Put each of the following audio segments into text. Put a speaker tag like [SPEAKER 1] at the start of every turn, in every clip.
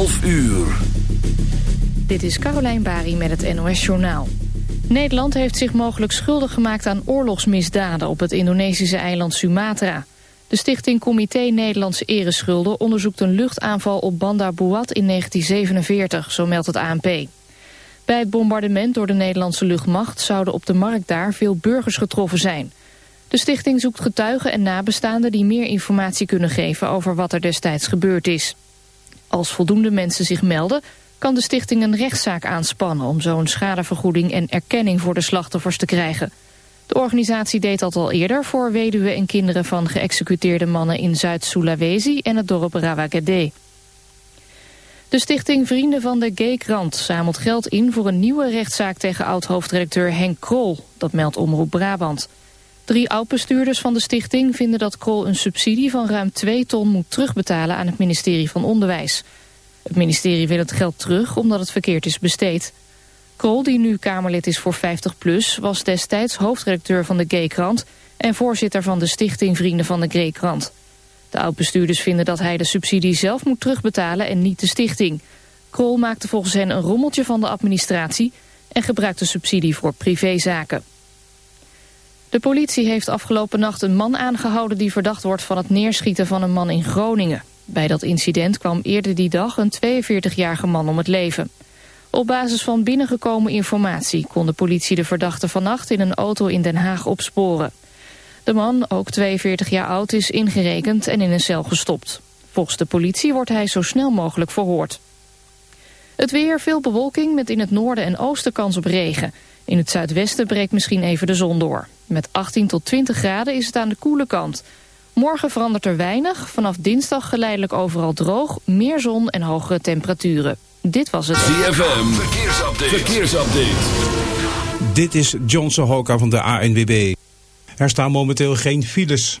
[SPEAKER 1] 12 uur.
[SPEAKER 2] Dit is Carolijn Bari met het NOS Journaal. Nederland heeft zich mogelijk schuldig gemaakt aan oorlogsmisdaden... op het Indonesische eiland Sumatra. De stichting Comité Nederlandse Ereschulden... onderzoekt een luchtaanval op Banda Buat in 1947, zo meldt het ANP. Bij het bombardement door de Nederlandse luchtmacht... zouden op de markt daar veel burgers getroffen zijn... De stichting zoekt getuigen en nabestaanden die meer informatie kunnen geven over wat er destijds gebeurd is. Als voldoende mensen zich melden, kan de stichting een rechtszaak aanspannen om zo'n schadevergoeding en erkenning voor de slachtoffers te krijgen. De organisatie deed dat al eerder voor weduwen en kinderen van geëxecuteerde mannen in Zuid-Sulawesi en het dorp Rawagede. De stichting Vrienden van de Gay Krant zamelt geld in voor een nieuwe rechtszaak tegen oud-hoofdredacteur Henk Krol, dat meldt Omroep Brabant. Drie oud-bestuurders van de stichting vinden dat Krol een subsidie van ruim 2 ton moet terugbetalen aan het ministerie van Onderwijs. Het ministerie wil het geld terug omdat het verkeerd is besteed. Krol, die nu Kamerlid is voor 50PLUS, was destijds hoofdredacteur van de Gay-krant en voorzitter van de stichting Vrienden van de Gay-krant. De oud-bestuurders vinden dat hij de subsidie zelf moet terugbetalen en niet de stichting. Krol maakte volgens hen een rommeltje van de administratie en gebruikte subsidie voor privézaken. De politie heeft afgelopen nacht een man aangehouden die verdacht wordt van het neerschieten van een man in Groningen. Bij dat incident kwam eerder die dag een 42-jarige man om het leven. Op basis van binnengekomen informatie kon de politie de verdachte vannacht in een auto in Den Haag opsporen. De man, ook 42 jaar oud, is ingerekend en in een cel gestopt. Volgens de politie wordt hij zo snel mogelijk verhoord. Het weer, veel bewolking met in het noorden en oosten kans op regen. In het zuidwesten breekt misschien even de zon door. Met 18 tot 20 graden is het aan de koele kant. Morgen verandert er weinig. Vanaf dinsdag geleidelijk overal droog, meer zon en hogere temperaturen. Dit was het.
[SPEAKER 1] ZFM, verkeersupdate. verkeersupdate.
[SPEAKER 3] Dit is John Sohoka van de ANWB. Er staan momenteel geen files.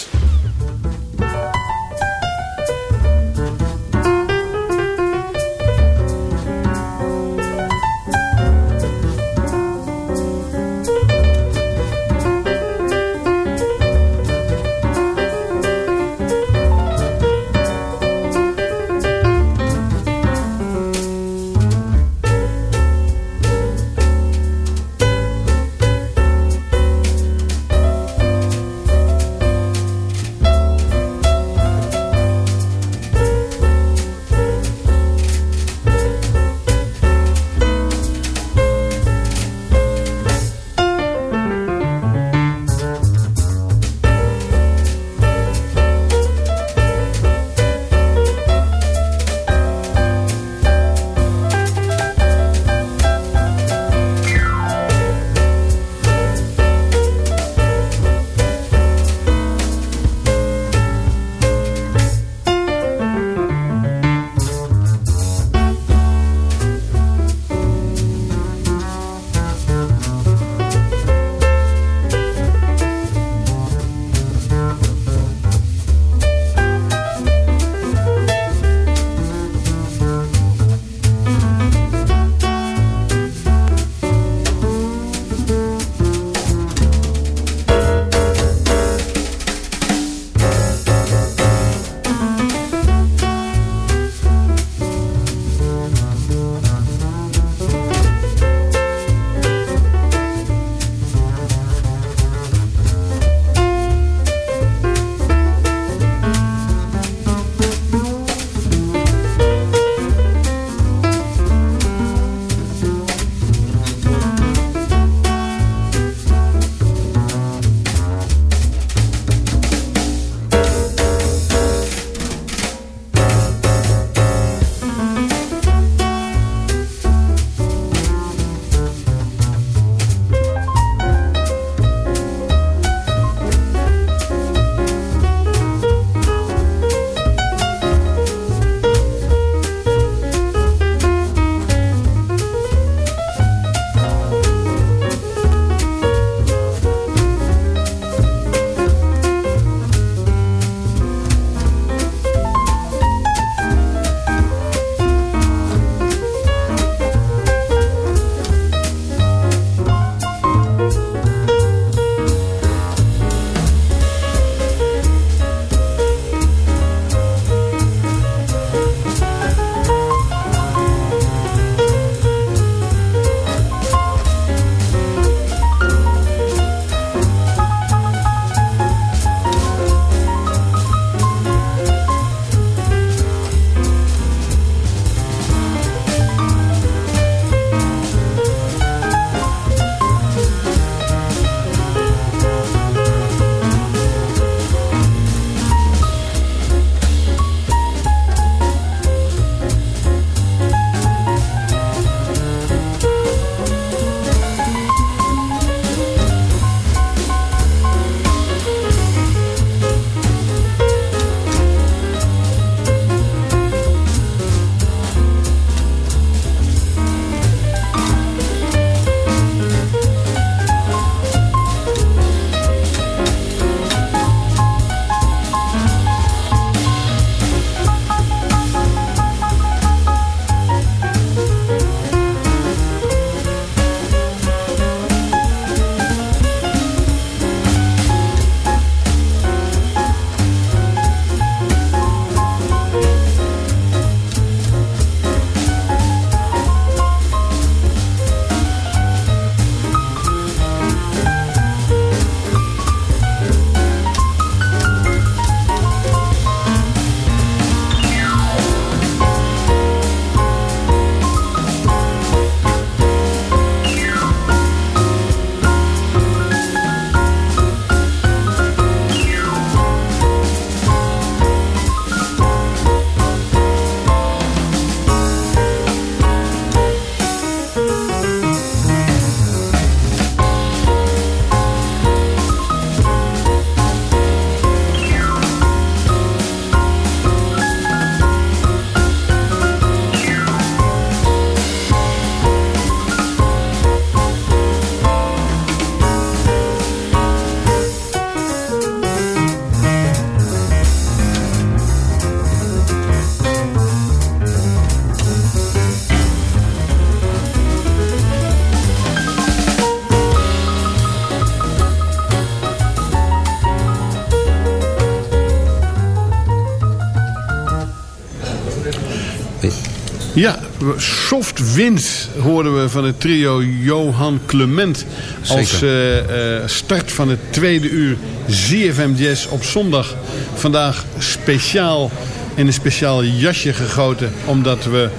[SPEAKER 4] Soft wind hoorden we van het trio Johan Clement. Als eh, eh, start van het tweede uur ZFM Jazz op zondag. Vandaag speciaal in een speciaal jasje gegoten. Omdat we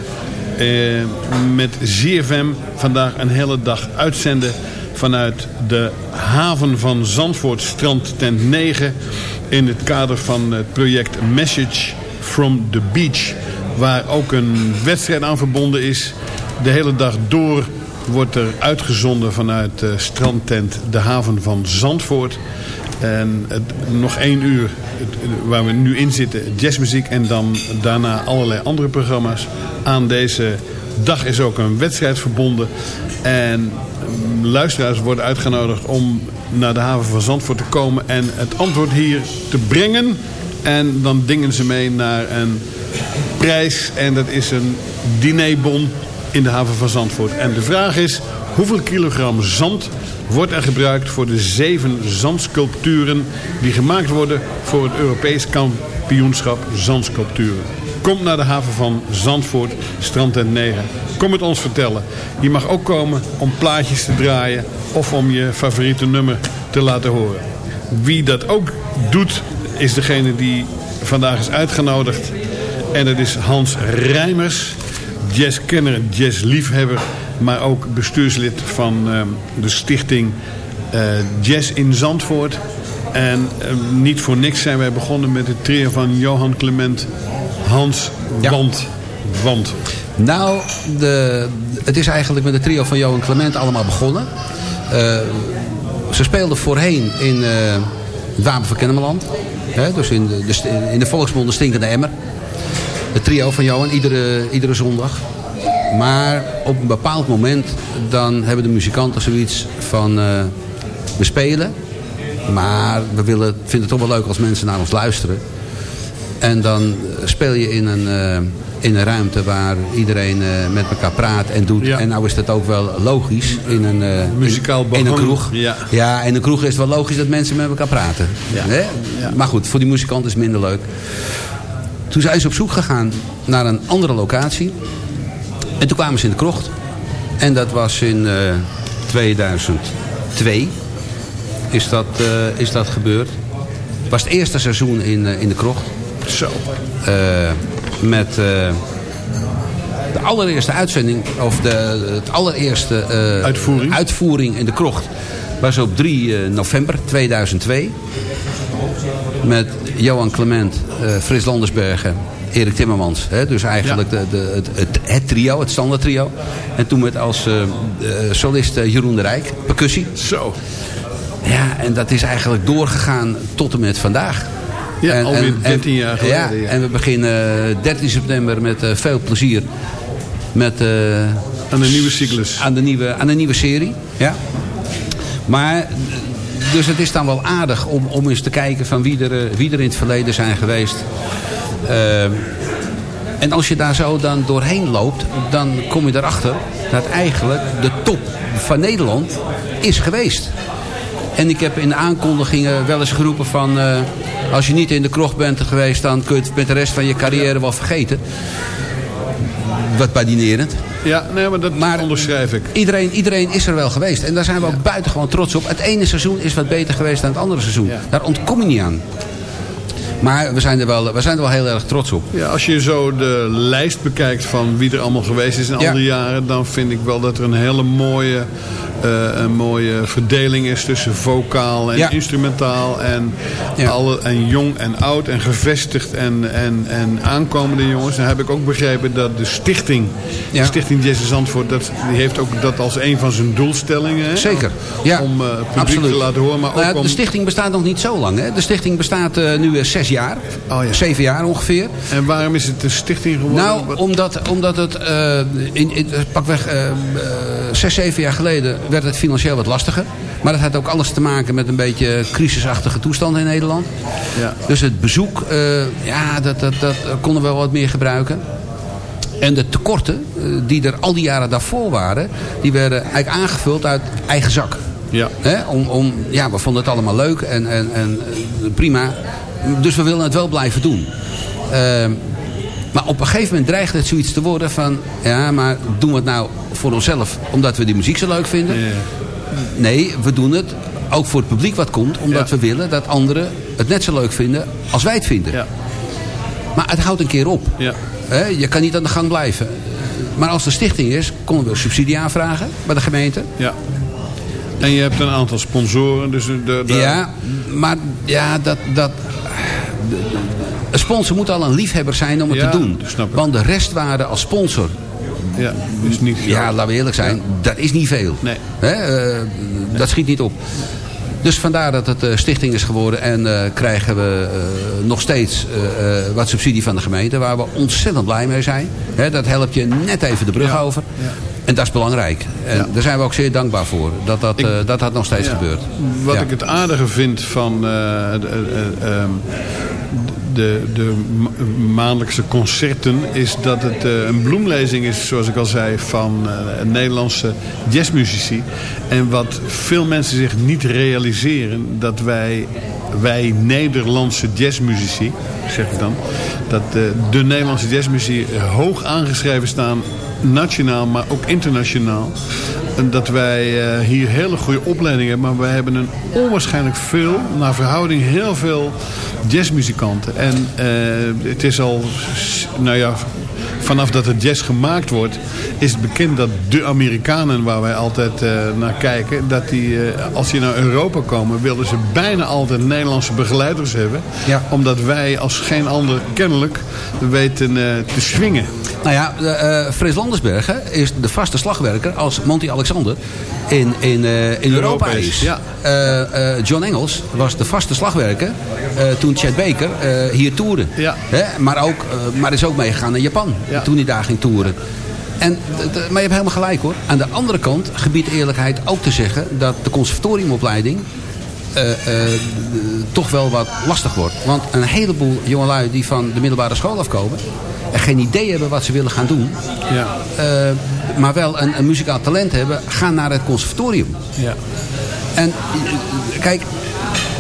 [SPEAKER 4] eh, met ZFM vandaag een hele dag uitzenden vanuit de haven van Zandvoort, strand tent 9... in het kader van het project Message from the Beach... waar ook een wedstrijd aan verbonden is. De hele dag door wordt er uitgezonden vanuit de strandtent de haven van Zandvoort... En nog één uur het- waar we nu in zitten, jazzmuziek. En dan daarna allerlei andere programma's. Aan deze dag is ook een wedstrijd verbonden. En mm, luisteraars worden uitgenodigd om naar de haven van Zandvoort te komen. En het antwoord hier te brengen. En dan dingen ze mee naar een prijs. En dat is een dinerbon in de haven van Zandvoort. En de vraag is, hoeveel kilogram zand wordt er gebruikt voor de zeven zandsculpturen... die gemaakt worden voor het Europees kampioenschap zandsculpturen. Kom naar de haven van Zandvoort, strand 9. Kom het ons vertellen. Je mag ook komen om plaatjes te draaien of om je favoriete nummer te laten horen. Wie dat ook doet, is degene die vandaag is uitgenodigd. En dat is Hans Rijmers, jazzkenner, jazzliefhebber... maar ook bestuurslid van ehm, de stichting eh, Jazz in Zandvoort. En ehm, niet voor niks zijn wij begonnen met het trio van Johan Clement, Hans
[SPEAKER 5] Ja.
[SPEAKER 4] Want. Want.
[SPEAKER 5] Nou, de, het is eigenlijk met het trio van Johan Clement allemaal begonnen. Eh, ze speelden voorheen in eh, het Wapen van Kennemerland. Hè, dus in de, de, in de volksmond de stinkende emmer. Het trio van Johan, iedere, iedere zondag. Maar op een bepaald moment dan hebben de muzikanten zoiets van... eh, we spelen, maar we willen, vinden het toch wel leuk als mensen naar ons luisteren. En dan speel je in een, eh, in een ruimte waar iedereen eh, met elkaar praat en doet.
[SPEAKER 4] Ja.
[SPEAKER 5] En nou is dat ook wel logisch in een,
[SPEAKER 4] Muzikaal
[SPEAKER 5] in, in een kroeg.
[SPEAKER 4] ja.
[SPEAKER 5] ja, in een kroeg is het wel logisch dat mensen met elkaar praten.
[SPEAKER 4] Ja.
[SPEAKER 5] Hè?
[SPEAKER 4] Ja.
[SPEAKER 5] Maar goed, voor die muzikanten is het minder leuk. Toen zijn ze op zoek gegaan naar een andere locatie. En toen kwamen ze in de krocht. En dat was in eh, 2002 is dat, eh, is dat gebeurd. Het was het eerste seizoen in, eh, in de krocht.
[SPEAKER 4] Zo.
[SPEAKER 5] Eh, met eh, de allereerste uitzending, of de, het allereerste eh,
[SPEAKER 4] Uitvoering.
[SPEAKER 5] uitvoering in de krocht. Was op 3 eh, november 2002. Met Johan Clement, eh Frits Landersbergen, Erik Timmermans. Hè, dus eigenlijk de, de, het, het, het trio, het standaard trio. En toen met als eh, eh, solist Jeroen de Rijk, percussie.
[SPEAKER 4] Zo.
[SPEAKER 5] Ja, en dat is eigenlijk doorgegaan tot en met vandaag.
[SPEAKER 4] Ja,
[SPEAKER 5] En-
[SPEAKER 4] alweer
[SPEAKER 5] en-
[SPEAKER 4] 13 jaar geleden,
[SPEAKER 5] Ja,
[SPEAKER 4] ja.
[SPEAKER 5] en we beginnen eh, 13 september met veel plezier. Met,
[SPEAKER 4] Aan de nieuwe cyclus.
[SPEAKER 5] aan, de nieuwe, aan de nieuwe serie. Ja. Maar, dus het is dan wel aardig om, om eens te kijken van wie er, eh, wie er in het verleden zijn geweest. Eh, en als je daar zo dan doorheen loopt, dan kom je erachter dat eigenlijk de top van Nederland is geweest. En ik heb in de aankondigingen wel eens geroepen van... eh, als je niet in de krocht bent geweest... dan kun je het met de rest van je carrière wel vergeten. Wat badinerend.
[SPEAKER 4] Ja, nee, maar dat
[SPEAKER 5] Maar-
[SPEAKER 4] onderschrijf ik.
[SPEAKER 5] Iedereen, iedereen is er wel geweest. En daar zijn we ook buitengewoon trots op. Het ene seizoen is wat beter geweest dan het andere seizoen. Daar ontkom je niet aan. Maar we zijn, er wel, we zijn er wel heel erg trots op.
[SPEAKER 4] Ja, als je zo de lijst bekijkt van wie er allemaal geweest is in
[SPEAKER 5] Ja.
[SPEAKER 4] alle jaren... dan vind ik wel dat er een hele mooie, een mooie verdeling is tussen vocaal en
[SPEAKER 5] Ja.
[SPEAKER 4] instrumentaal. En,
[SPEAKER 5] Ja.
[SPEAKER 4] alle, en jong en oud en gevestigd en, en, en aankomende jongens. Dan heb ik ook begrepen dat de stichting,
[SPEAKER 5] Ja.
[SPEAKER 4] de stichting in Zandvoort... Dat, die heeft ook dat als een van zijn doelstellingen. Hè?
[SPEAKER 5] Zeker. Ja,
[SPEAKER 4] Om eh, publiek
[SPEAKER 5] absoluut.
[SPEAKER 4] te laten horen. Maar
[SPEAKER 5] Nou
[SPEAKER 4] ook om...
[SPEAKER 5] De stichting bestaat nog niet zo lang. Hè? De stichting bestaat eh, nu eh, zes jaar.
[SPEAKER 4] Oh ja.
[SPEAKER 5] Zeven jaar ongeveer.
[SPEAKER 4] En waarom is het de stichting geworden?
[SPEAKER 5] Nou,
[SPEAKER 4] Wat-
[SPEAKER 5] omdat, omdat het in, in, pakweg zes, zeven jaar geleden werd het financieel wat lastiger. Maar dat had ook alles te maken met een beetje crisisachtige toestanden in Nederland.
[SPEAKER 4] Ja.
[SPEAKER 5] Dus het bezoek, uh, ja, dat, dat, dat konden we wel wat meer gebruiken. En de tekorten uh, die er al die jaren daarvoor waren, die werden eigenlijk aangevuld uit eigen zak.
[SPEAKER 4] Ja.
[SPEAKER 5] Hè? Om, om, ja, we vonden het allemaal leuk en, en, en prima. Dus we willen het wel blijven doen. Uh, Maar op een gegeven moment dreigt het zoiets te worden van... ja, maar doen we het nou voor onszelf omdat we die muziek zo leuk vinden? Nee, we doen het ook voor het publiek wat komt... omdat
[SPEAKER 4] Ja.
[SPEAKER 5] we willen dat anderen het net zo leuk vinden als wij het vinden.
[SPEAKER 4] Ja.
[SPEAKER 5] Maar het houdt een keer op.
[SPEAKER 4] Ja.
[SPEAKER 5] Je kan niet aan de gang blijven. Maar als er stichting is, konden we subsidie aanvragen bij de gemeente.
[SPEAKER 4] ja. En je hebt een aantal sponsoren. Dus de-
[SPEAKER 5] Ja, maar ja, dat... dat een sponsor moet al een liefhebber zijn om het
[SPEAKER 4] Ja,
[SPEAKER 5] te doen. Want de restwaarde als sponsor,
[SPEAKER 4] ja, is niet
[SPEAKER 5] ja, laten we eerlijk zijn, dat is niet veel.
[SPEAKER 4] Nee.
[SPEAKER 5] Hè, eh, Dat schiet niet op. Dus vandaar dat het eh, stichting is geworden. En eh, krijgen we nog steeds wat subsidie van de gemeente. Waar we ontzettend blij mee zijn. Hè, dat helpt je net even de brug
[SPEAKER 4] Ja.
[SPEAKER 5] over. En dat is belangrijk. En
[SPEAKER 4] Ja.
[SPEAKER 5] daar zijn we ook zeer dankbaar voor. Dat dat,
[SPEAKER 4] Ik-
[SPEAKER 5] dat, dat nog steeds
[SPEAKER 4] Ja.
[SPEAKER 5] gebeurt.
[SPEAKER 4] Wat
[SPEAKER 5] Ja.
[SPEAKER 4] ik het aardige vind van eh, eh, ehm, de, de ma- maandelijkse concerten... is dat het eh, een bloemlezing is, zoals ik al zei... van eh, Nederlandse jazzmuzici. En wat veel mensen zich niet realiseren... dat wij, wij Nederlandse jazzmuzici, zeg ik dan... dat eh, de Nederlandse jazzmuzici hoog aangeschreven staan... nationaal, maar ook internationaal... En dat wij hier hele goede opleidingen hebben. Maar wij hebben een onwaarschijnlijk veel, naar verhouding heel veel jazzmuzikanten. En eh, het is al, nou ja, vanaf dat het jazz gemaakt wordt... is het bekend dat de Amerikanen waar wij altijd eh, naar kijken... dat die, eh, als die naar Europa komen, willen ze bijna altijd Nederlandse begeleiders hebben.
[SPEAKER 5] Ja.
[SPEAKER 4] Omdat wij als geen ander kennelijk weten te swingen.
[SPEAKER 5] Nou ja, eh, Frits Landersbergen is de vaste slagwerker als Monty Alexander in, in, eh, in Europa,
[SPEAKER 4] is, ja.
[SPEAKER 5] John Engels was de vaste slagwerker toen Chet Baker hier toerde.
[SPEAKER 4] Ja.
[SPEAKER 5] Hè? Maar, ook, maar is ook meegegaan naar Japan
[SPEAKER 4] Ja.
[SPEAKER 5] toen hij daar ging toeren. En, maar je hebt helemaal gelijk hoor. Aan de andere kant gebiedt eerlijkheid ook te zeggen dat de conservatoriumopleiding eh, eh, toch wel wat lastig wordt. Want een heleboel jongelui die van de middelbare school afkomen... en geen idee hebben wat ze willen gaan doen...
[SPEAKER 4] Ja.
[SPEAKER 5] eh, maar wel een, een muzikaal talent hebben... gaan naar het conservatorium.
[SPEAKER 4] Ja.
[SPEAKER 5] En kijk,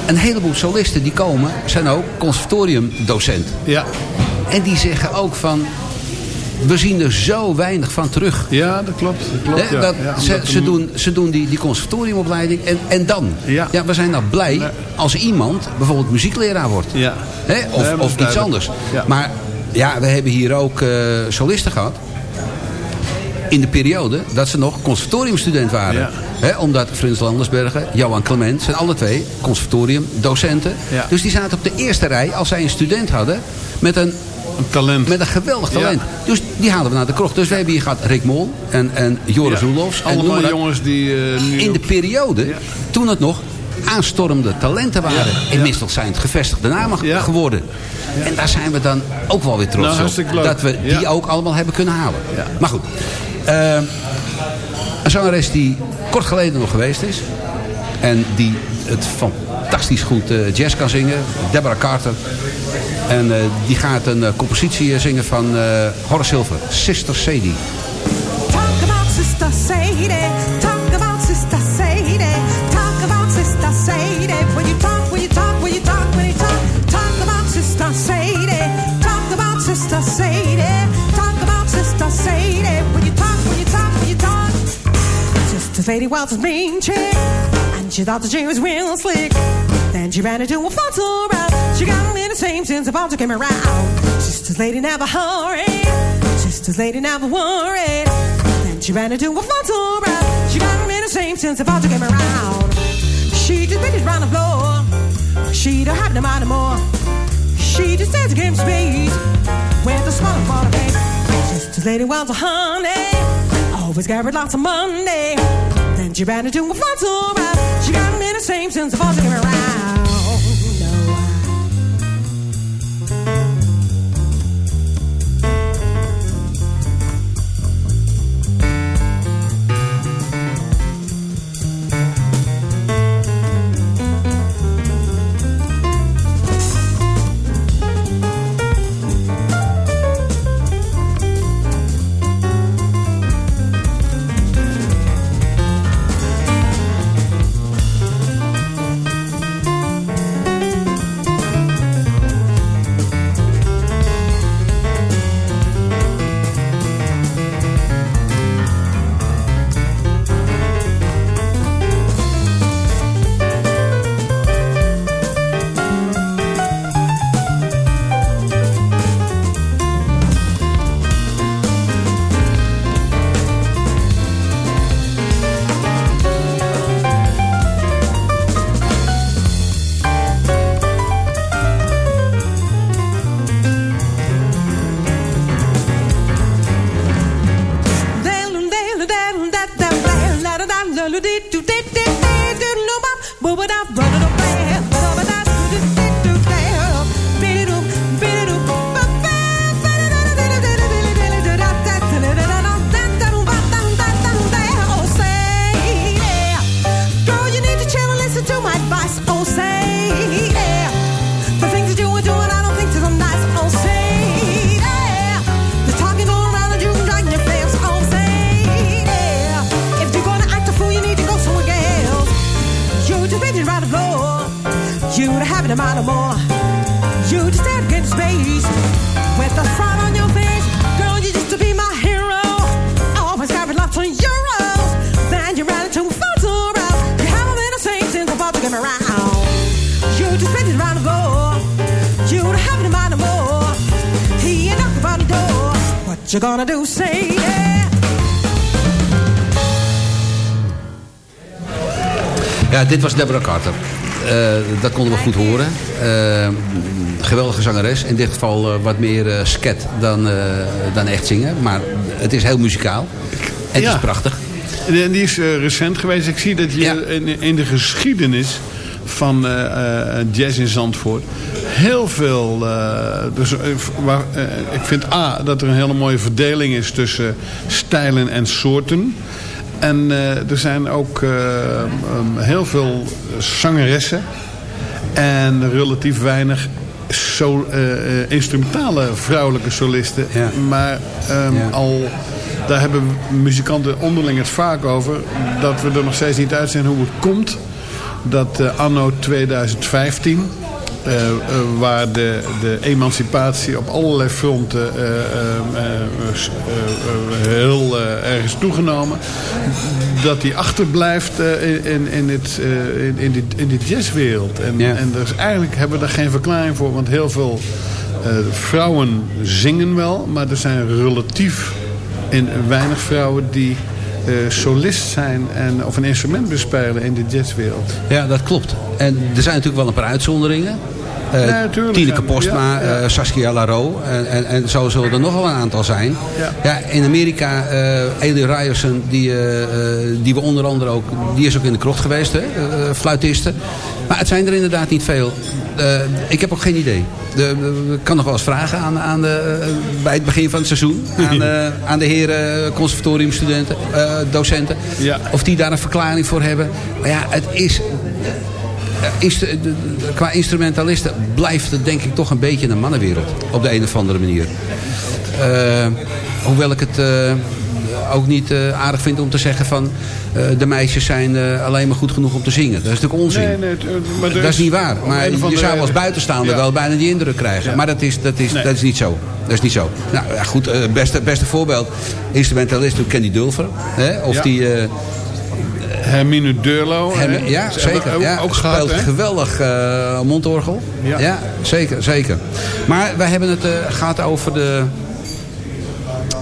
[SPEAKER 5] een heleboel solisten die komen... zijn ook conservatoriumdocent.
[SPEAKER 4] Ja.
[SPEAKER 5] En die zeggen ook van... we zien er zo weinig van terug.
[SPEAKER 4] ja, dat klopt. Dat klopt
[SPEAKER 5] Hè,
[SPEAKER 4] ja.
[SPEAKER 5] dat,
[SPEAKER 4] Ja,
[SPEAKER 5] ze, ze, doen, ze doen die, die conservatoriumopleiding en, en dan?
[SPEAKER 4] Ja.
[SPEAKER 5] we zijn nou blij
[SPEAKER 4] Nee.
[SPEAKER 5] als iemand bijvoorbeeld muziekleraar wordt.
[SPEAKER 4] Ja.
[SPEAKER 5] Hè,
[SPEAKER 4] Nee,
[SPEAKER 5] of of iets anders.
[SPEAKER 4] Ja.
[SPEAKER 5] Maar ja, we hebben hier ook eh, solisten gehad. In de periode dat ze nog conservatoriumstudent waren.
[SPEAKER 4] Ja.
[SPEAKER 5] Hè, omdat Frans Landersbergen, Johan Clement zijn alle twee conservatoriumdocenten.
[SPEAKER 4] Ja.
[SPEAKER 5] Dus die zaten op de eerste rij als zij een student hadden met een
[SPEAKER 4] Een talent.
[SPEAKER 5] met een geweldig talent.
[SPEAKER 4] Ja.
[SPEAKER 5] Dus die halen we naar de krocht. Dus we hebben hier gehad Rick Mol en, en Joris
[SPEAKER 4] Ja.
[SPEAKER 5] Roelofs.
[SPEAKER 4] Allemaal jongens die eh, nu...
[SPEAKER 5] In de periode
[SPEAKER 4] Ja.
[SPEAKER 5] toen het nog aanstormende talenten waren.
[SPEAKER 4] Ja.
[SPEAKER 5] Inmiddels zijn het gevestigde namen
[SPEAKER 4] Ja.
[SPEAKER 5] geworden. En daar zijn we dan ook wel weer trots
[SPEAKER 4] Nou,
[SPEAKER 5] op. Dat we die ook allemaal hebben kunnen halen.
[SPEAKER 4] Ja.
[SPEAKER 5] Maar goed. eh, een zangeres die kort geleden nog geweest is. En die het fantastisch goed eh, jazz kan zingen. Deborah Carter. En eh, die gaat een eh, compositie zingen van Horace Silver. Sister Sadie.
[SPEAKER 6] Talk about Sister Sadie. Talk about Sister Sadie. Talk about. She thought that she was real slick. Then she ran into a photo route. She got in the same sense of to came around. Sister Lady never hurried. Sister Lady never worried. Then she ran into a photo route. She got in the same sense of to came around. She just bit it round the floor. She don't have no mind no more. She just danced against speed with a smile upon her face. Sister Lady was a honey. Always carried lots of money and Giovanna doing what's alright. She got me the same since I was around.
[SPEAKER 5] Dit was Deborah Carter. Eh, dat konden we goed horen. Eh, geweldige zangeres. In dit geval eh, wat meer eh, sket dan, dan echt zingen. Maar het is heel muzikaal. En het
[SPEAKER 4] Ja.
[SPEAKER 5] is prachtig.
[SPEAKER 4] En die is recent geweest. Ik zie dat je
[SPEAKER 5] Ja.
[SPEAKER 4] in, in de geschiedenis van jazz in Zandvoort heel veel... dus, waar, ik vind A, dat er een hele mooie verdeling is tussen stijlen en soorten. En eh, er zijn ook eh, um, heel veel zangeressen en relatief weinig so, eh, instrumentale vrouwelijke solisten.
[SPEAKER 5] Ja.
[SPEAKER 4] Maar ehm,
[SPEAKER 5] Ja.
[SPEAKER 4] al, daar hebben muzikanten onderling het vaak over... dat we er nog steeds niet uit zijn hoe het komt... dat anno 2015... eh, eh, waar de, de emancipatie op allerlei fronten eh, heel erg is toegenomen. Dat die achterblijft in, in, het, in, in, die, in die jazzwereld. En,
[SPEAKER 5] Ja.
[SPEAKER 4] en is eigenlijk hebben we daar geen verklaring voor. Want heel veel vrouwen zingen wel. Maar er zijn relatief in, weinig vrouwen die solist zijn. En, of een instrument bespelen in de jazzwereld.
[SPEAKER 5] Ja, dat klopt. En er zijn natuurlijk wel een paar uitzonderingen.
[SPEAKER 4] Natuurlijk
[SPEAKER 5] Tineke. Postma,
[SPEAKER 4] Ja,
[SPEAKER 5] eh, Saskia Laro. En, en, en zo zullen er nog wel een aantal zijn.
[SPEAKER 4] Ja.
[SPEAKER 5] in Amerika, eh Eli Ryerson, die, die we onder andere ook... Die is ook in de krocht geweest, hè, eh, fluitiste. Maar het zijn er inderdaad niet veel. Ik heb ook geen idee. De, de- ik kan nog wel eens vragen aan, aan de, bij het begin van het seizoen. Aan de, aan de heren conservatoriumstudenten, docenten.
[SPEAKER 4] Ja.
[SPEAKER 5] Of die daar een verklaring voor hebben. Maar ja, het is eh, qua instrumentalisten blijft het denk ik toch een beetje een mannenwereld. Op de een of andere manier. Eh, hoewel ik het eh, ook niet aardig vind om te zeggen van... de meisjes zijn alleen maar goed genoeg om te zingen. Dat is natuurlijk onzin.
[SPEAKER 4] Nee, nee, maar
[SPEAKER 5] Dat is niet waar. Maar je zou als buitenstaander
[SPEAKER 4] Ja.
[SPEAKER 5] wel bijna die indruk krijgen.
[SPEAKER 4] Ja.
[SPEAKER 5] Maar dat is, dat, is,
[SPEAKER 4] Nee.
[SPEAKER 5] dat is niet zo. Dat is niet zo. Nou ja, goed, beste, beste voorbeeld. Instrumentalist Candy Dulfer. Hè? Of
[SPEAKER 4] Ja.
[SPEAKER 5] die... eh,
[SPEAKER 4] Hermine hè?
[SPEAKER 5] ja, zeker.
[SPEAKER 4] Ook,
[SPEAKER 5] ja,
[SPEAKER 4] ook
[SPEAKER 5] speelt
[SPEAKER 4] gehad,
[SPEAKER 5] geweldig eh, mondorgel.
[SPEAKER 4] Ja.
[SPEAKER 5] Ja. zeker, zeker. Maar wij hebben het uh, gehad over de...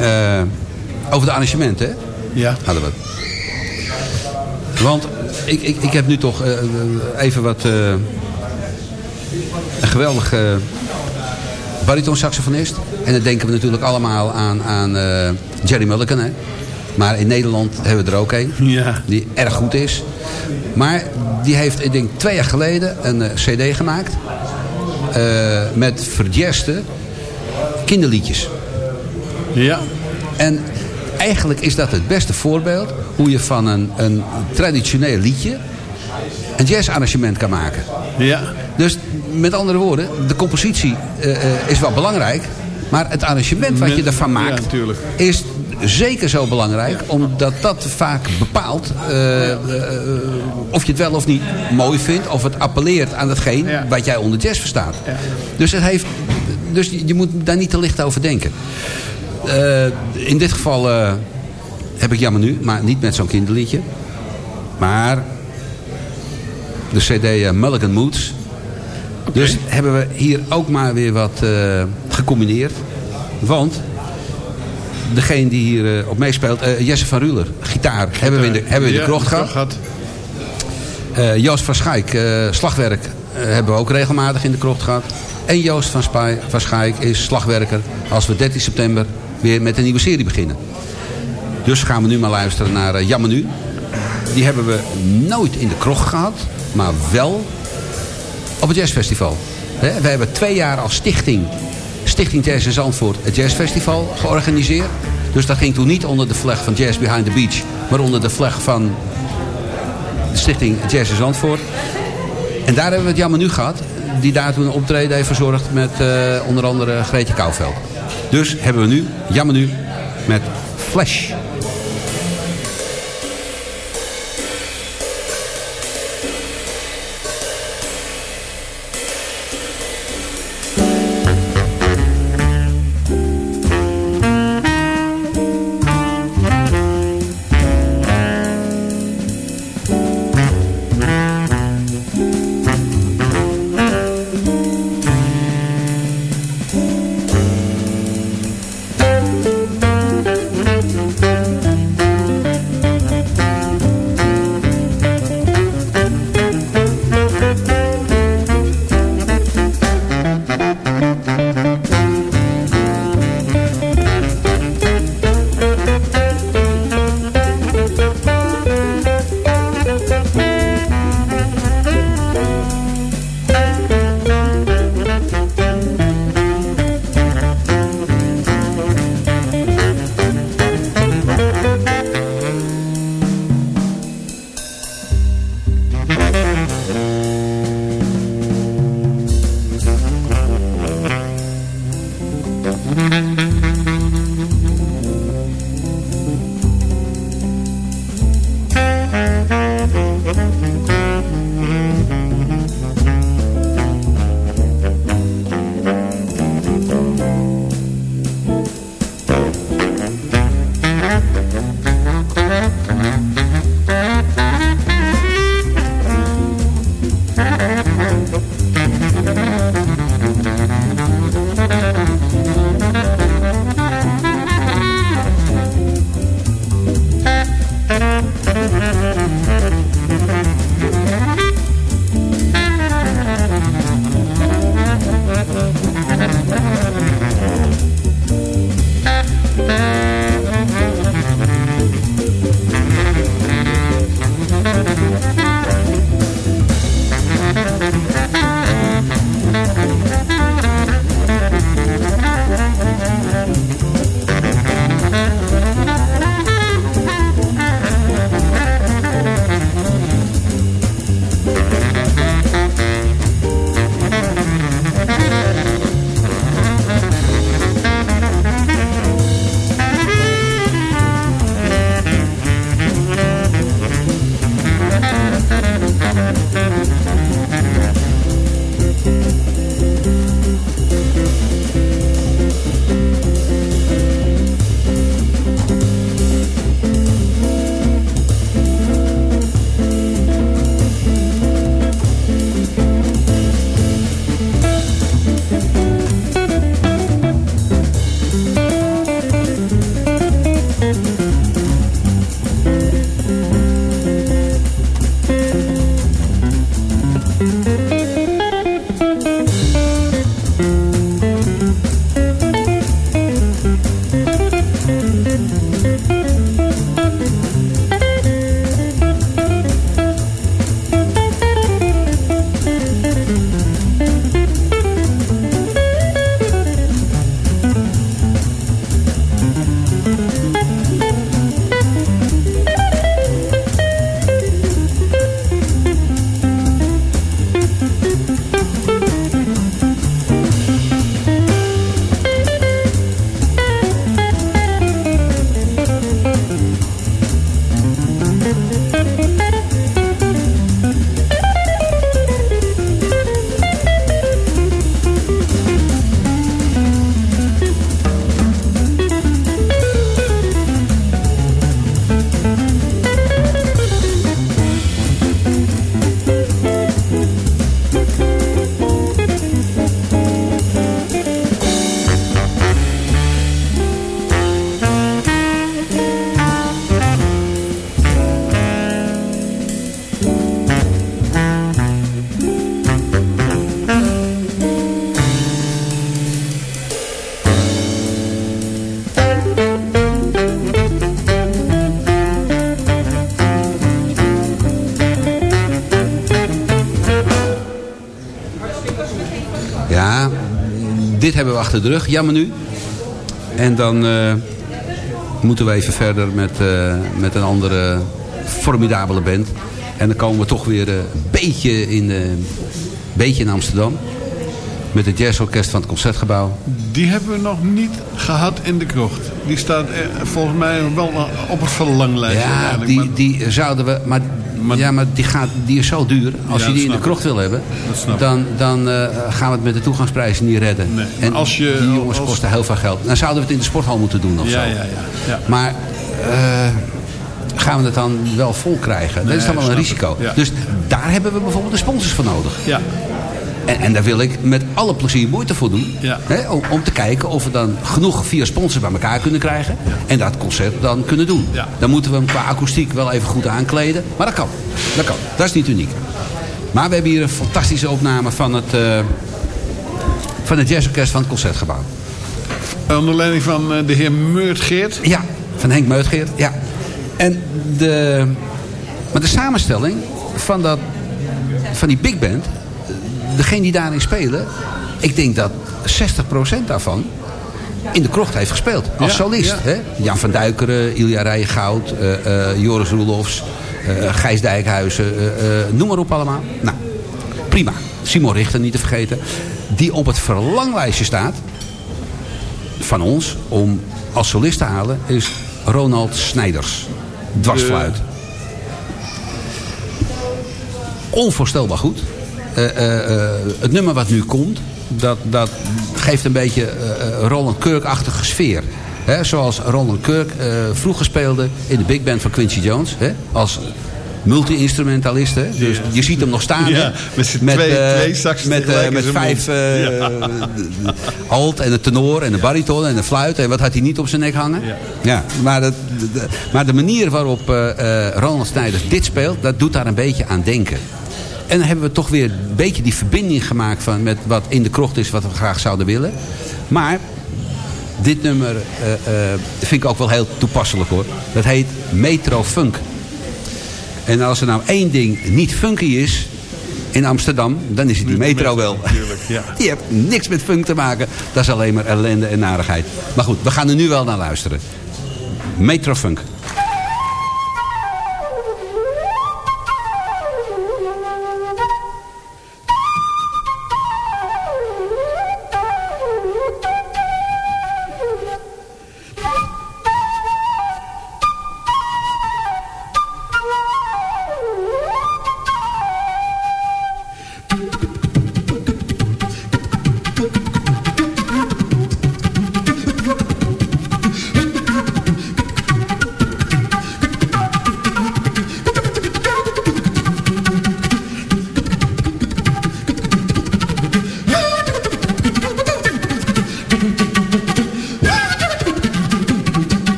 [SPEAKER 5] Uh, over de arrangementen, hè?
[SPEAKER 4] Ja.
[SPEAKER 5] Hadden we Want ik, ik, ik heb nu toch even wat... Een geweldige baritonsaxofonist. En dan denken we natuurlijk allemaal aan, aan Jerry Mulligan, hè? Maar in Nederland hebben we er ook een.
[SPEAKER 4] Ja.
[SPEAKER 5] Die erg goed is. Maar die heeft, ik denk twee jaar geleden een uh, cd gemaakt. Uh, met verjaste kinderliedjes.
[SPEAKER 4] Ja.
[SPEAKER 5] En eigenlijk is dat het beste voorbeeld. Hoe je van een, een traditioneel liedje een jazzarrangement kan maken.
[SPEAKER 4] Ja.
[SPEAKER 5] Dus met andere woorden, de compositie uh, is wel belangrijk. Maar het arrangement wat je ervan maakt
[SPEAKER 4] ja,
[SPEAKER 5] is zeker zo belangrijk. Omdat dat vaak bepaalt uh, uh, of je het wel of niet mooi vindt. Of het appelleert aan ja. wat jij onder jazz verstaat. Ja. Dus, het heeft, dus je, moet daar niet te licht over denken. Uh, in dit geval heb ik jammer nu, maar niet met zo'n kinderliedje. Maar de cd Mulligan Moods. Okay. Dus hebben we hier ook maar weer wat gecombineerd. Want degene die hier uh, op meespeelt, uh, Jesse van Ruler, gitaar, gitaar. hebben we in de, hebben we in de krocht gehad.
[SPEAKER 4] gehad.
[SPEAKER 5] Joost van Schaik, slagwerk, hebben we ook regelmatig in de krocht gehad. En Joost van, Spij, van Schaik is slagwerker als we 13 september weer met een nieuwe serie beginnen. Dus gaan we nu maar luisteren naar uh, Jammer Nu. Die hebben we nooit in de krocht gehad, maar wel op het jazzfestival. He, we hebben twee jaar als stichting, Stichting Jazz in Zandvoort, het jazzfestival georganiseerd. Dus dat ging toen niet onder de vlag van Jazz Behind the Beach, maar onder de vlag van de Stichting Jazz in Zandvoort. En daar hebben we het Jammer Nu gehad, die daar toen een optreden heeft verzorgd met uh, onder andere Greetje Kouwveld. Dus hebben we nu Jammer Nu met Flash. Achter de rug. Jammer nu. En dan eh, moeten we even verder met, eh, met een andere formidabele band. En dan komen we toch weer een beetje in, uh, beetje in Amsterdam. Met het jazzorkest van het Concertgebouw.
[SPEAKER 4] Die hebben we nog niet gehad in de krocht. Die staat volgens mij wel op het verlanglijstje.
[SPEAKER 5] Ja, die, die zouden we... Maar, ja, maar die, gaat, die is zo duur. Als je die in de krocht wil hebben, dan, dan uh, gaan we het met de toegangsprijzen niet redden.
[SPEAKER 4] Nee,
[SPEAKER 5] en
[SPEAKER 4] als je,
[SPEAKER 5] die jongens
[SPEAKER 4] als...
[SPEAKER 5] kosten heel veel geld. Dan zouden we het in de sporthal moeten doen of
[SPEAKER 4] ja,
[SPEAKER 5] zo.
[SPEAKER 4] Ja, ja, ja.
[SPEAKER 5] Maar... Uh, gaan we het dan wel vol krijgen? Nee, dat is dan wel een risico. Dus daar hebben we bijvoorbeeld de sponsors voor nodig.
[SPEAKER 4] Ja.
[SPEAKER 5] En, en, daar wil ik met alle plezier moeite voor doen.
[SPEAKER 4] Ja.
[SPEAKER 5] Hè, om, om, te kijken of we dan genoeg via sponsors bij elkaar kunnen krijgen.
[SPEAKER 4] Ja.
[SPEAKER 5] En dat concert dan kunnen doen.
[SPEAKER 4] Ja.
[SPEAKER 5] Dan moeten we hem qua akoestiek wel even goed aankleden. Maar dat kan. Dat kan. Dat is niet uniek. Maar we hebben hier een fantastische opname van het, uh, van het jazzorkest van het Concertgebouw.
[SPEAKER 4] Onder leiding van uh, de heer Meurtgeert?
[SPEAKER 5] Ja, van Henk Meurtgeert. Ja. En de, maar de samenstelling van, dat, van die big band degene die daarin spelen, ik denk dat 60% daarvan in de krocht heeft gespeeld. Als
[SPEAKER 4] Ja,
[SPEAKER 5] solist.
[SPEAKER 4] ja.
[SPEAKER 5] Hè? Jan van Duikeren, Ilja Rijengoud, uh, uh, Joris Roelofs, uh, Gijs Dijkhuizen, noem maar op allemaal. Nou, prima. Simon Richter niet te vergeten. Die op het verlanglijstje staat van ons om als solist te halen is Ronald Snijders. Dwarsfluit. Onvoorstelbaar goed. Uh, uh, uh, het nummer wat nu komt, dat, dat geeft een beetje Roland Kirk-achtige sfeer. He, zoals Roland Kirk vroeger speelde in de big band van Quincy Jones. He, als multi-instrumentalist. Dus
[SPEAKER 4] Ja.
[SPEAKER 5] je ziet hem nog staan.
[SPEAKER 4] Ja, met
[SPEAKER 5] met,
[SPEAKER 4] twee-
[SPEAKER 5] eh,
[SPEAKER 4] twee saxen
[SPEAKER 5] met, eh, met vijf eh, alt en een tenor en een bariton en een fluit. En wat had hij niet op zijn nek hangen?
[SPEAKER 4] Ja.
[SPEAKER 5] maar, dat, de, maar de manier waarop eh, eh, Ronald Snijders dit speelt, dat doet daar een beetje aan denken. En dan hebben we toch weer een beetje die verbinding gemaakt van met wat in de krocht is, wat we graag zouden willen. Maar dit nummer eh, eh, vind ik ook wel heel toepasselijk hoor. Dat heet Metro Funk. En als er nou één ding niet funky is in Amsterdam, dan is het die metro wel.
[SPEAKER 4] Ja.
[SPEAKER 5] Die heeft niks met funk te maken. Dat is alleen maar ellende en narigheid. Maar goed, we gaan er nu wel naar luisteren. Metro Funk.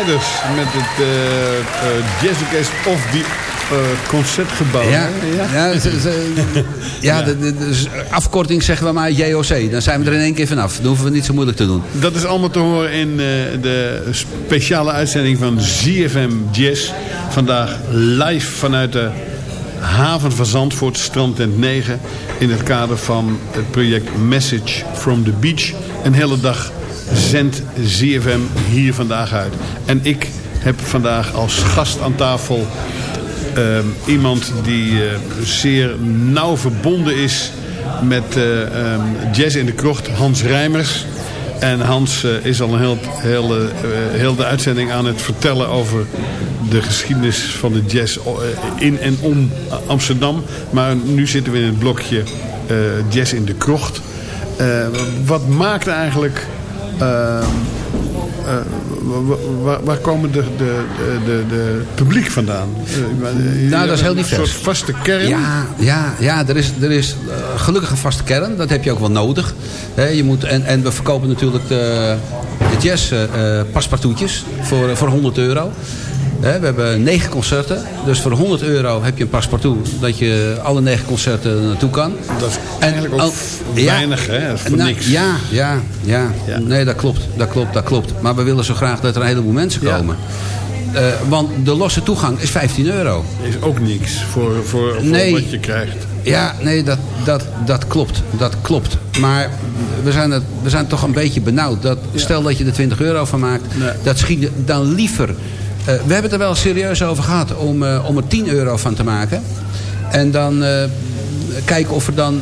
[SPEAKER 4] Snijders met het uh, uh, of die uh, Concertgebouw.
[SPEAKER 5] Ja, ja? ja, ze, ze, ja de, de, de, afkorting zeggen we maar JOC. Dan zijn we er in één keer vanaf. Dan hoeven we niet zo moeilijk te doen.
[SPEAKER 4] Dat is allemaal te horen in de speciale uitzending van ZFM Jazz. Vandaag live vanuit de haven van Zandvoort, strandtent 9... in het kader van het project Message from the Beach. Een hele dag zendt ZFM hier vandaag uit. En ik heb vandaag als gast aan tafel uh, iemand die uh, zeer nauw verbonden is met uh, um, Jazz in de Krocht, Hans Rijmers. En Hans is al een heel, hele, heel de uitzending aan het vertellen over de geschiedenis van de jazz in en om Amsterdam. Maar nu zitten we in het blokje Jazz in de Krocht. wat maakt eigenlijk waar, waar, komen de, de, de, de publiek vandaan?
[SPEAKER 5] Uh, nou, dat is heel divers.
[SPEAKER 4] Een soort vaste kern?
[SPEAKER 5] Ja, ja, ja er is, er is gelukkig een vaste kern. Dat heb je ook wel nodig. Je moet, en, en we verkopen natuurlijk de, de jazz paspartoutjes voor, voor 100 euro. We hebben negen concerten. Dus voor 100 euro heb je een paspartout dat je alle negen concerten naartoe kan.
[SPEAKER 4] Dat is eigenlijk ook weinig, hè? Voor
[SPEAKER 5] nou,
[SPEAKER 4] niks.
[SPEAKER 5] Ja, ja, ja, ja, Nee, dat klopt, dat klopt, dat klopt. Maar we willen zo graag dat er een heleboel mensen komen. Uh, want de losse toegang is 15 euro.
[SPEAKER 4] Is ook niks voor, voor, voor nee. wat je krijgt.
[SPEAKER 5] Ja, nee, dat, dat, dat klopt. Dat klopt. Maar we zijn, het, we zijn toch een beetje benauwd. Dat, ja. Stel dat je er 20 euro van maakt. Nee. Dat schiet dan liever we hebben het er wel serieus over gehad om, uh, om er 10 euro van te maken. En dan uh, kijken of er dan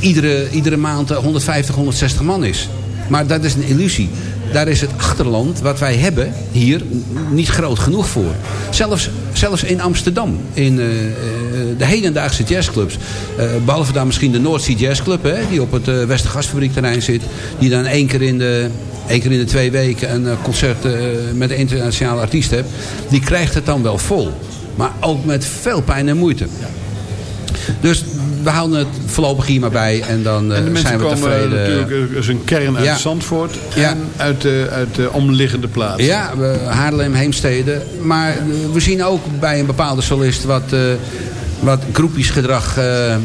[SPEAKER 5] iedere, iedere maand 150, 160 man is. Maar dat is een illusie. Daar is het achterland wat wij hebben hier niet groot genoeg voor. Zelfs, zelfs in Amsterdam. In de hedendaagse jazzclubs. Uh, behalve dan misschien de Noordzee Jazz Club. Hè, die op het uh, Westergasfabriekterrein zit. Die dan één keer in de één keer in de twee weken een concert uh, met een internationale artiest hebt. Die krijgt het dan wel vol. Maar ook met veel pijn en moeite. Dus we houden het voorlopig hier maar bij. En dan
[SPEAKER 4] en de
[SPEAKER 5] zijn we
[SPEAKER 4] komen
[SPEAKER 5] tevreden.
[SPEAKER 4] natuurlijk is een kern uit
[SPEAKER 5] Ja.
[SPEAKER 4] Zandvoort.
[SPEAKER 5] Ja.
[SPEAKER 4] En uit de, uit de omliggende plaatsen.
[SPEAKER 5] Ja, Haarlem, Heemstede. Maar eh, we zien ook bij een bepaalde solist wat, uh, wat groepjesgedrag. Uh,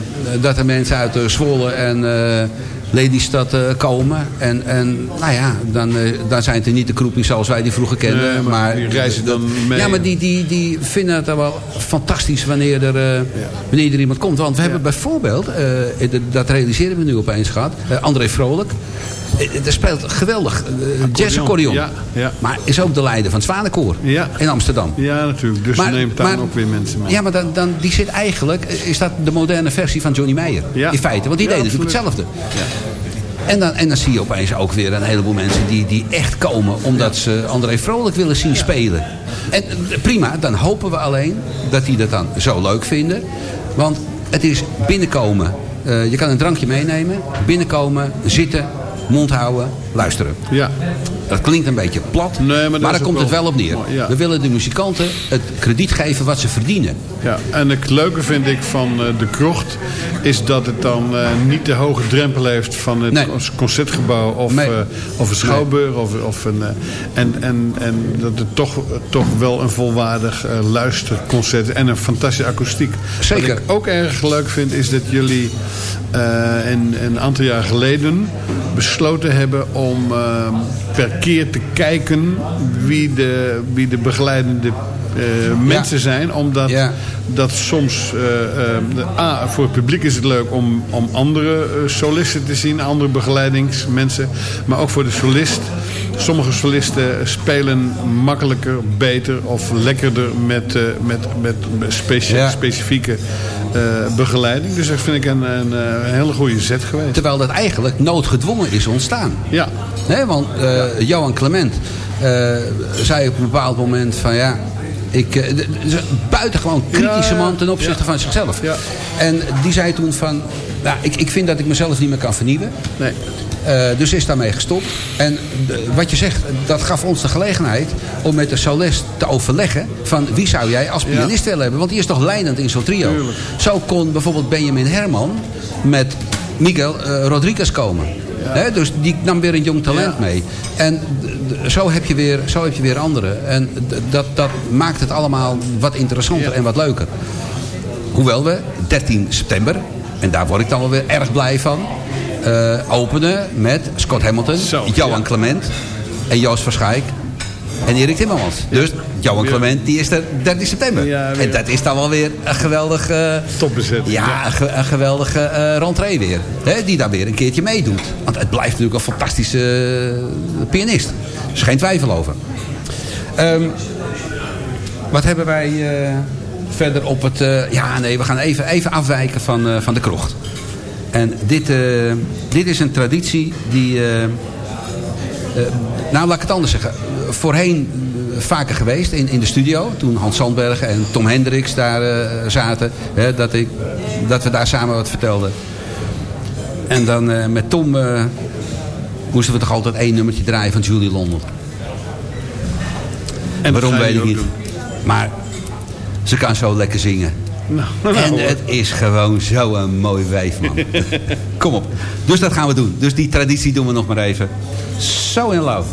[SPEAKER 5] dat er mensen uit uh, Zwolle en uh, Lelystad komen. En, en nou ja, dan, dan zijn het er niet de groepjes zoals wij die vroeger kenden.
[SPEAKER 4] Nee, maar die reizen dan mee.
[SPEAKER 5] Ja, maar die, die, die vinden het dan wel fantastisch wanneer er, wanneer er iemand komt. Want we hebben bijvoorbeeld, dat realiseren we nu opeens gehad, André Vrolijk. Er speelt geweldig jazz-accordeon.
[SPEAKER 4] Ja, ja.
[SPEAKER 5] Maar is ook de leider van het Zwanenkoor
[SPEAKER 4] Ja.
[SPEAKER 5] in Amsterdam.
[SPEAKER 4] Ja, natuurlijk. Dus
[SPEAKER 5] Maar-
[SPEAKER 4] neemt daar
[SPEAKER 5] maar-
[SPEAKER 4] ook weer mensen mee.
[SPEAKER 5] Ja, maar dan, dan, die zit eigenlijk, is dat de moderne versie van Johnny Meijer.
[SPEAKER 4] Ja.
[SPEAKER 5] In feite, want die deed natuurlijk hetzelfde. En dan, en dan zie je opeens ook weer een heleboel mensen die, die echt komen omdat ze André Vrolijk willen zien spelen. En eh, prima, dan hopen we alleen dat die dat dan zo leuk vinden. Want het is binnenkomen. Eh, je kan een drankje meenemen. Binnenkomen, zitten, mond houden, luisteren.
[SPEAKER 4] Ja.
[SPEAKER 5] Dat klinkt een beetje plat,
[SPEAKER 4] Nee, maar
[SPEAKER 5] daar komt het
[SPEAKER 4] wel
[SPEAKER 5] op neer.
[SPEAKER 4] ja.
[SPEAKER 5] We willen de muzikanten het krediet geven wat ze verdienen.
[SPEAKER 4] Ja, en het leuke vind ik van eh, de krocht is dat het dan eh, niet de hoge drempel heeft van het
[SPEAKER 5] Nee.
[SPEAKER 4] concertgebouw of,
[SPEAKER 5] Nee.
[SPEAKER 4] eh, of een schouwburg. Of, of een, en, en, en dat het toch, toch wel een volwaardig luisterconcert is en een fantastische akoestiek.
[SPEAKER 5] Zeker.
[SPEAKER 4] Wat ik ook erg leuk vind is dat jullie een, een aantal jaar geleden besloten hebben om per keer te kijken wie de, wie de begeleidende eh, mensen zijn. Omdat
[SPEAKER 5] Ja.
[SPEAKER 4] dat soms... eh, eh, A, voor het publiek is het leuk om, om andere solisten te zien. Andere begeleidingsmensen. Maar ook voor de solist. Sommige solisten spelen makkelijker, beter of lekkerder met, met, met
[SPEAKER 5] Ja.
[SPEAKER 4] specifieke eh, begeleiding. Dus dat vind ik een, een, eh, een hele goede zet geweest.
[SPEAKER 5] Terwijl dat eigenlijk noodgedwongen is ontstaan.
[SPEAKER 4] Ja,
[SPEAKER 5] Nee, want eh, Johan Clement eh, zei op een bepaald moment van ja... Ik, eh, is een buitengewoon kritische man ten opzichte
[SPEAKER 4] Ja.
[SPEAKER 5] van zichzelf.
[SPEAKER 4] Ja.
[SPEAKER 5] En die zei toen van... Nou, ik, ik vind dat ik mezelf niet meer kan vernieuwen.
[SPEAKER 4] nee.
[SPEAKER 5] Eh, dus is daarmee gestopt. En de- wat je zegt, dat gaf ons de gelegenheid om met de solist te overleggen van wie zou jij als pianist willen hebben. Want die is toch leidend in zo'n trio.
[SPEAKER 4] Tuurlijk.
[SPEAKER 5] Zo kon bijvoorbeeld Benjamin Herman met Miguel eh, Rodriguez komen. Hè, dus die nam weer een jong talent mee. En zo heb je weer, zo heb je weer anderen. En dat, dat maakt het allemaal wat interessanter en wat leuker. Hoewel we 13 september, en daar word ik dan wel weer erg blij van... Uh, openen met Scott Hamilton, Johan Clement en Joost Verschijk en Erik Timmermans. Dus Johan Clement die is er 13 september. en dat is dan wel weer een geweldige...
[SPEAKER 4] Topbezetting.
[SPEAKER 5] Ja, een, een geweldige uh, rentree weer. Hè, die daar weer een keertje meedoet. Want het blijft natuurlijk een fantastische uh, pianist. Er is geen twijfel over. Um, wat hebben wij uh, verder op het... ja, nee, we gaan even, even afwijken van, van de krocht. En dit, dit is een traditie die... nou, laat ik het anders zeggen voorheen vaker geweest in, in de studio. Toen Hans Sandberg en Tom Hendricks daar zaten. Hè, dat, ik, dat we daar samen wat vertelden. En dan met Tom moesten we toch altijd één nummertje draaien van Julie London. En Waarom weet ik niet. Doen. Maar ze kan zo lekker zingen. Nou, nou, en het is gewoon zo'n mooi wijf, man. Kom op. Dus dat gaan we doen. Dus die traditie doen we nog maar even. Zo in love.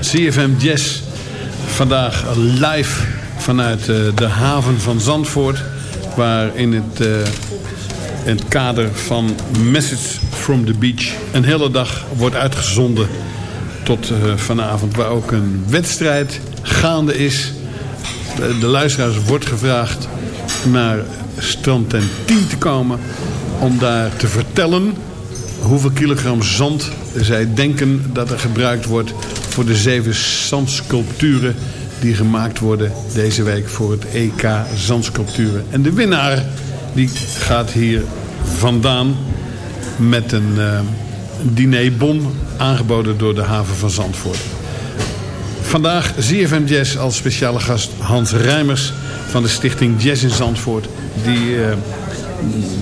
[SPEAKER 4] CFM Jazz. Vandaag live vanuit eh, de haven van Zandvoort. Waar in het, eh, in het kader van Message from the Beach... een hele dag wordt uitgezonden tot eh, vanavond. Waar ook een wedstrijd gaande is. De, luisteraars wordt gevraagd naar strand ten 10 te komen... om daar te vertellen hoeveel kilogram zand zij denken dat er gebruikt wordt voor de zeven zandsculpturen die gemaakt worden deze week voor het EK Zandsculpturen. En de winnaar die gaat hier vandaan met een eh, dinerbon aangeboden door de haven van Zandvoort. Vandaag ZFM Jazz als speciale gast Hans Rijmers van de stichting Jazz in Zandvoort. Die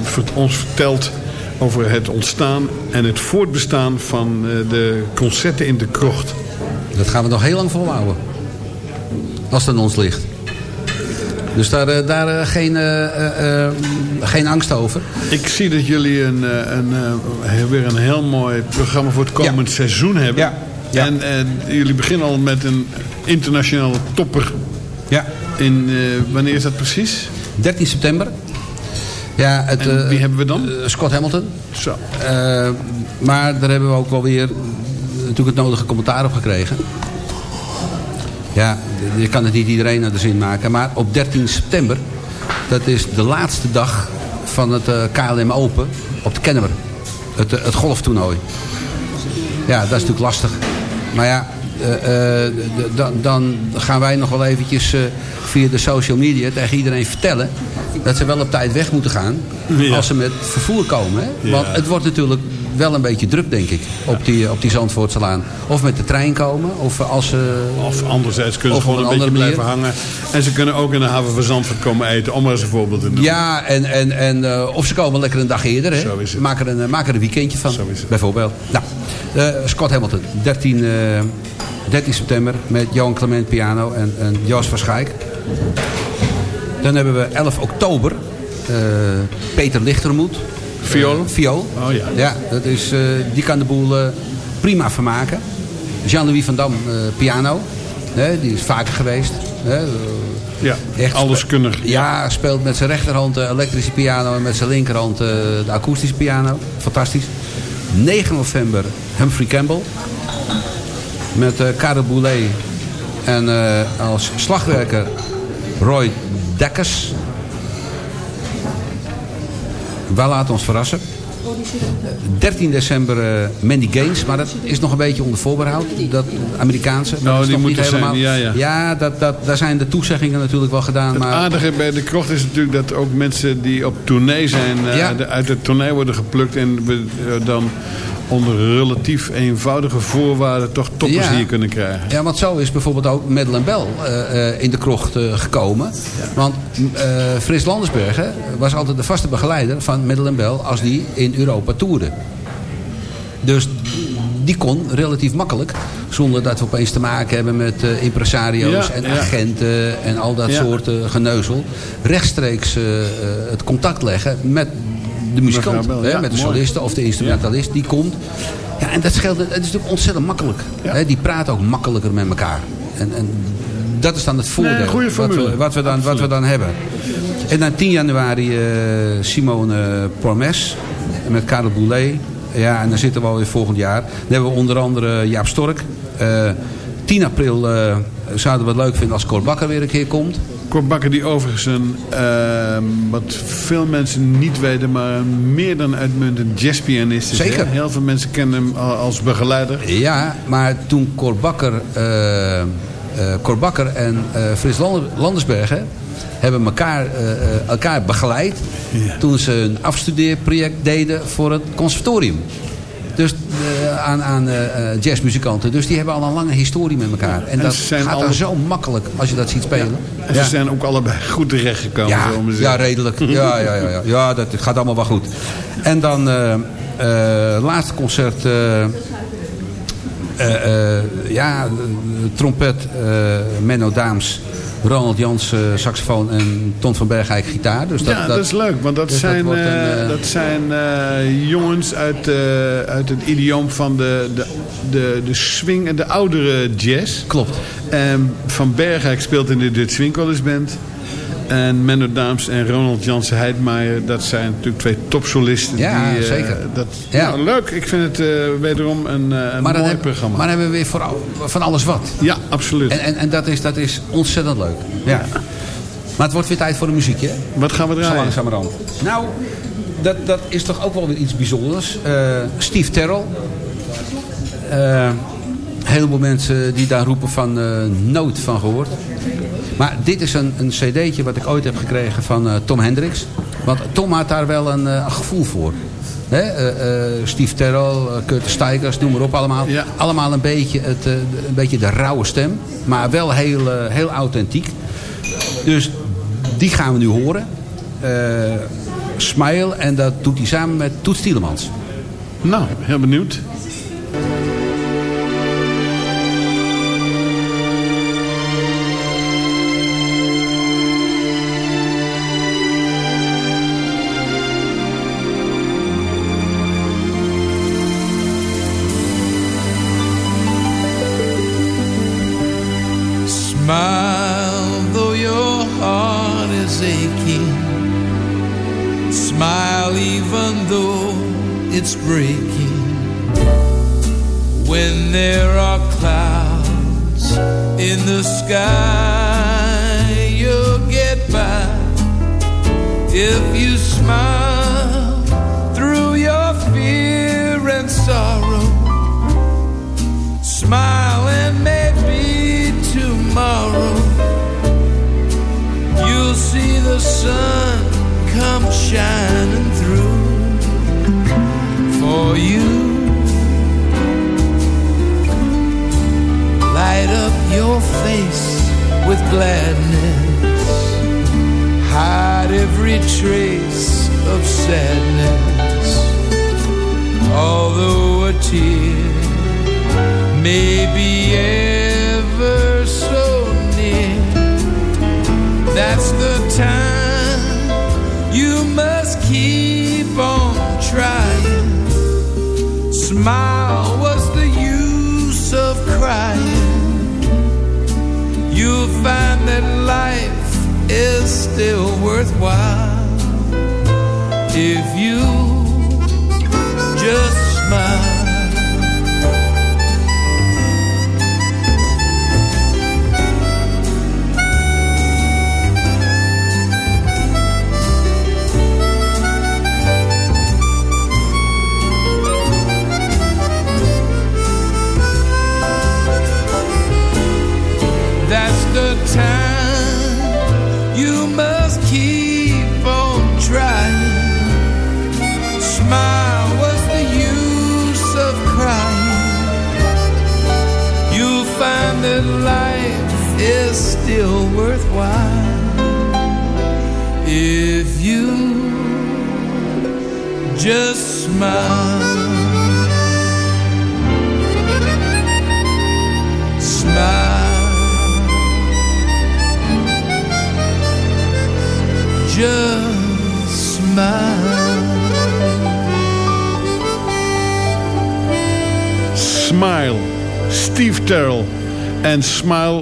[SPEAKER 4] vert- ons vertelt over het ontstaan en het voortbestaan van eh, de concerten in de krocht.
[SPEAKER 5] Dat gaan we nog heel lang volhouden. Als het aan ons ligt. Dus daar, eh, daar eh, geen, eh, geen angst over.
[SPEAKER 4] Ik zie dat jullie een, een, weer een heel mooi programma voor het komend seizoen hebben.
[SPEAKER 5] Ja. Ja.
[SPEAKER 4] En jullie beginnen al met een internationale topper.
[SPEAKER 5] Ja.
[SPEAKER 4] In, wanneer is dat precies?
[SPEAKER 5] 13 september. Ja, het,
[SPEAKER 4] En wie hebben we dan?
[SPEAKER 5] Scott Hamilton.
[SPEAKER 4] Zo.
[SPEAKER 5] Maar daar hebben we ook wel weer natuurlijk het nodige commentaar op gekregen. Ja, je kan het niet iedereen naar de zin maken. Maar op 13 september, dat is de laatste dag van het eh, KLM Open op de Kennemer. Het, eh, het golftoernooi. Ja, dat is natuurlijk lastig. Maar ja, eh, dan, dan gaan wij nog wel eventjes via de social media tegen iedereen vertellen... dat ze wel op tijd weg moeten gaan
[SPEAKER 4] Ja.
[SPEAKER 5] als ze met vervoer komen. Hè? Want
[SPEAKER 4] Ja.
[SPEAKER 5] het wordt natuurlijk wel een beetje druk, denk ik, op die, op die Zandvoortselaan. Of met de trein komen, of eh, als ze...
[SPEAKER 4] Of anderzijds kunnen ze gewoon
[SPEAKER 5] een
[SPEAKER 4] een beetje blijven hangen. En ze kunnen ook in de haven van Zandvoort komen eten. Om maar eens een voorbeeld te noemen.
[SPEAKER 5] Ja, en, en, en, eh, of ze komen lekker een dag eerder. Hè?
[SPEAKER 4] Zo is het.
[SPEAKER 5] Maak, er een, maak er een weekendje van,
[SPEAKER 4] Zo is het.
[SPEAKER 5] bijvoorbeeld. Nou, eh, Scott Hamilton, 13, eh, 13 september met Johan Clement piano en, en Jos van Schaik. Dan hebben we 11 oktober eh, Peter Lichtermoed.
[SPEAKER 4] Viool?
[SPEAKER 5] Eh, viool.
[SPEAKER 4] Oh ja.
[SPEAKER 5] Ja, dat is, eh, die kan de boel eh, prima vermaken. Jean-Louis van Dam, piano. Hè, die is vaker geweest. Hè, eh,
[SPEAKER 4] Ja,
[SPEAKER 5] Echt
[SPEAKER 4] alleskunnig.
[SPEAKER 5] Ja, speelt met zijn rechterhand de elektrische piano en met zijn linkerhand de akoestische piano. Fantastisch. 9 november Humphrey Campbell. Met eh Karel Boulet. En als slagwerker Roy Dekkers. Wij laten ons verrassen. 13 december eh, Mandy Gaines, maar dat is nog een beetje onder voorbehoud. Dat Amerikaanse. Dat
[SPEAKER 4] Oh,
[SPEAKER 5] is
[SPEAKER 4] die
[SPEAKER 5] nog niet
[SPEAKER 4] moeten zijn,
[SPEAKER 5] helemaal.
[SPEAKER 4] ja, ja.
[SPEAKER 5] ja dat, dat, daar zijn de toezeggingen natuurlijk wel gedaan.
[SPEAKER 4] Het
[SPEAKER 5] maar
[SPEAKER 4] aardige bij de krocht is natuurlijk dat ook mensen die op tournee zijn...
[SPEAKER 5] Ja.
[SPEAKER 4] de- uit het tournee worden geplukt... en we eh, dan onder relatief eenvoudige voorwaarden... toch toppers
[SPEAKER 5] Ja.
[SPEAKER 4] hier kunnen krijgen.
[SPEAKER 5] Ja, want zo is bijvoorbeeld ook Madeleine Bell eh, in de krocht eh, gekomen. Want eh Frits Landersbergen was altijd de vaste begeleider van Madeleine Bell als die in Europa toerde. Dus die kon relatief makkelijk, zonder dat we opeens te maken hebben met impresario's
[SPEAKER 4] Ja,
[SPEAKER 5] en
[SPEAKER 4] ja.
[SPEAKER 5] agenten en al dat
[SPEAKER 4] Ja.
[SPEAKER 5] soort geneuzel, rechtstreeks het contact leggen met de muzikant,
[SPEAKER 4] Bell,
[SPEAKER 5] hè, met de soliste of de instrumentalist, die komt. Ja, en dat scheelt, het is natuurlijk ontzettend makkelijk. Hè, die praten ook makkelijker met elkaar. En, en dat is dan het voordeel
[SPEAKER 4] Nee,
[SPEAKER 5] wat, we, wat, we dan, wat we dan hebben. En dan 10 januari eh, Simone Promes met Karel Boulet. Ja, en dan zitten we alweer volgend jaar. Dan hebben we onder andere Jaap Stork. Eh 10 april eh, zouden we het leuk vinden als Cor Bakker weer een keer komt.
[SPEAKER 4] Cor Bakker die overigens een, eh, wat veel mensen niet weten... maar een meer dan uitmuntend jazzpianist is.
[SPEAKER 5] Zeker.
[SPEAKER 4] hè? Heel veel mensen kennen hem al- als begeleider.
[SPEAKER 5] Ja, maar toen Cor Bakker, eh, eh, Cor Bakker en eh Frits Lander- Landersbergen hebben elkaar, elkaar begeleid
[SPEAKER 4] Ja.
[SPEAKER 5] toen ze een afstudeerproject deden voor het conservatorium. Dus eh, aan, aan eh, eh, jazzmuzikanten. Dus die hebben al een lange historie met elkaar. En, dat gaat
[SPEAKER 7] alle-
[SPEAKER 5] dan zo makkelijk als je dat ziet spelen.
[SPEAKER 7] En ze zijn ook allebei goed terechtgekomen.
[SPEAKER 5] Ja,
[SPEAKER 7] maar
[SPEAKER 5] ja, redelijk. Ja, ja, ja, ja. ja dat gaat allemaal wel goed. En dan laatste concert. ja, trompet, Menno Daams, Ronald Jans, saxofoon en Ton van Bergijk gitaar. Dus dat,
[SPEAKER 7] ja, dat, is leuk, want dat
[SPEAKER 5] dus dat
[SPEAKER 7] zijn,
[SPEAKER 5] een,
[SPEAKER 7] eh,
[SPEAKER 5] eh,
[SPEAKER 7] dat zijn eh, jongens uit, eh, uit het idioom van de, de, de, de swing en de oudere jazz.
[SPEAKER 5] Klopt.
[SPEAKER 7] En Van Bergijk speelt in de Dutch Swing College Band. En Menno Daams en Ronald Jansen Heidmaier, dat zijn natuurlijk twee topsolisten.
[SPEAKER 5] Ja,
[SPEAKER 7] die, eh,
[SPEAKER 5] zeker.
[SPEAKER 7] Dat,
[SPEAKER 5] Ja.
[SPEAKER 7] nou, leuk, ik vind het eh, wederom een, eh, een mooi
[SPEAKER 5] heb-
[SPEAKER 7] programma.
[SPEAKER 5] maar dan hebben we weer voor, van alles wat.
[SPEAKER 7] ja, absoluut.
[SPEAKER 5] En, en, en dat, is, dat is ontzettend leuk. Ja. Maar het wordt weer tijd voor een muziekje. hè?
[SPEAKER 7] Wat gaan we
[SPEAKER 5] Zo
[SPEAKER 7] draaien?
[SPEAKER 5] langzamerhand. Nou, dat, dat is toch ook wel weer iets bijzonders. Steve Terrell. Heleboel mensen die daar roepen van eh, nooit van gehoord. Maar dit is een, een cd'tje wat ik ooit heb gekregen van eh, Tom Hendricks. Want Tom had daar wel een, eh, gevoel voor. Hè? Steve Terrell, Curtis Stigers, noem maar op allemaal.
[SPEAKER 7] Ja.
[SPEAKER 5] Allemaal een beetje, het, een beetje de rauwe stem. Maar wel heel, heel authentiek. Dus die gaan we nu horen. Smile. En dat doet hij samen met Toet Stielemans.
[SPEAKER 7] Nou, heel benieuwd.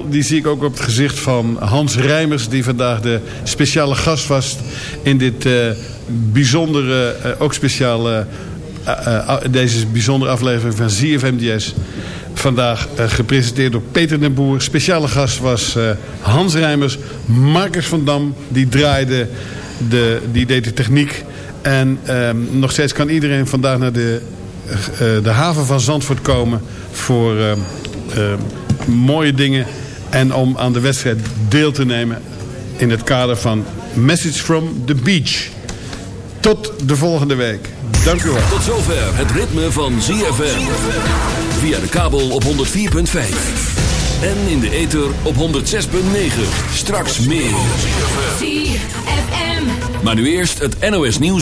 [SPEAKER 7] Die zie ik ook op het gezicht van Hans Rijmers... die vandaag de speciale gast was in dit eh, bijzondere, eh, ook speciale... eh, deze bijzondere aflevering van ZFMDS. Vandaag gepresenteerd door Peter den Boer. Speciale gast was Hans Rijmers. Marcus van Dam, die draaide, de, die deed de techniek. En ehm, nog steeds kan iedereen vandaag naar de de haven van Zandvoort komen voor eh, eh, mooie dingen. En om aan de wedstrijd deel te nemen in het kader van Message from the Beach.
[SPEAKER 4] Tot de volgende week. Dank u wel.
[SPEAKER 1] Tot zover het ritme van ZFM. Via de kabel op 104.5. En in de ether op 106.9. Straks meer.
[SPEAKER 8] ZFM.
[SPEAKER 1] Maar nu eerst het NOS nieuws.